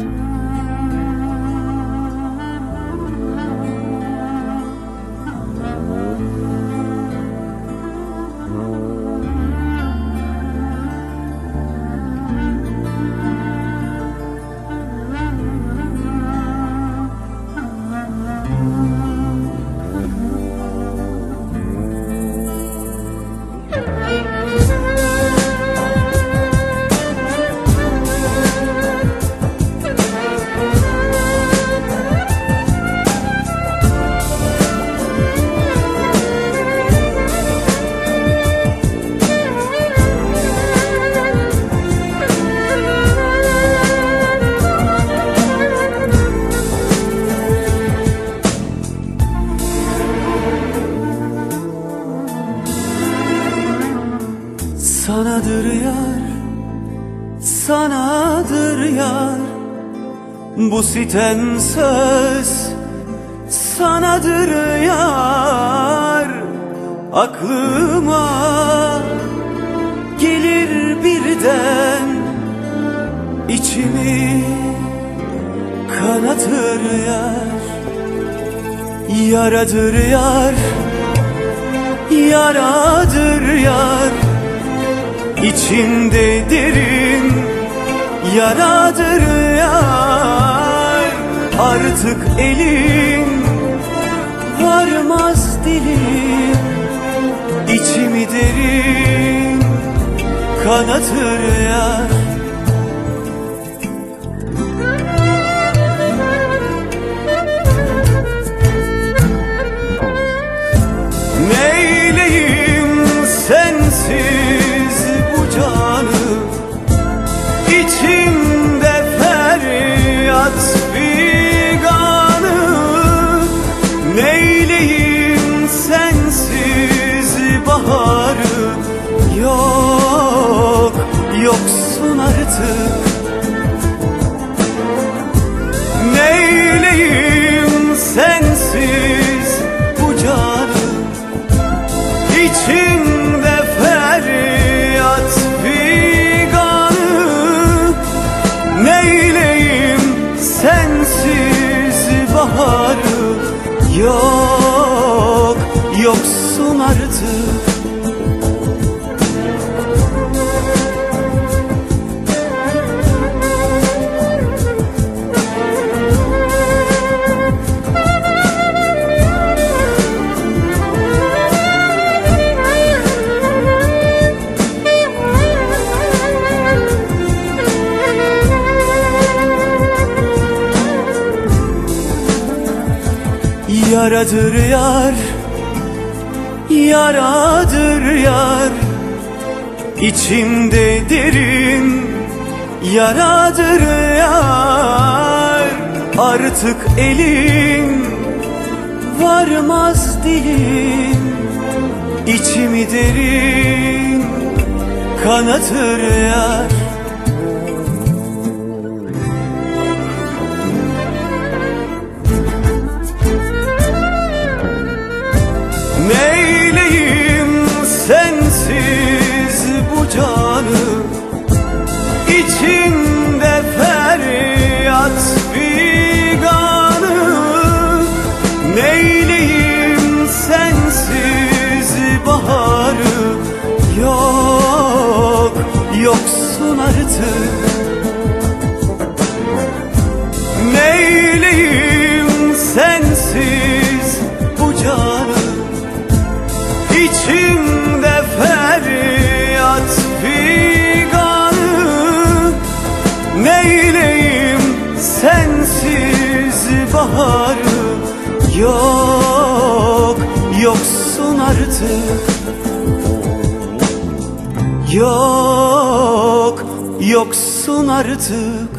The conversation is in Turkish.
around. Sanadır yar, sanadır yar. Bu sitem söz sanadır yar. Aklıma gelir birden içimi kanatır yar. Yaradır yar, yaradır yar İçinde derin yaradır yar. Artık elin varmaz dilim İçimi derin kanatır yar. Neyleyim baharı Yok, yoksun artık. Neyleyim sensiz bu canı İçimde feryat figanı. Neyleyim sensiz baharı? Yok, yoksun artık Yaradır yar Yaradır yar. İçimde derin Yaradır yar. Artık elin Varmaz dilin. İçimi derin Kanatır yar artık. Neyleyim sensiz bu canı İçimde feryat figanı. Neyleyim sensiz baharı? Yok, yoksun artık. Yok, yoksun artık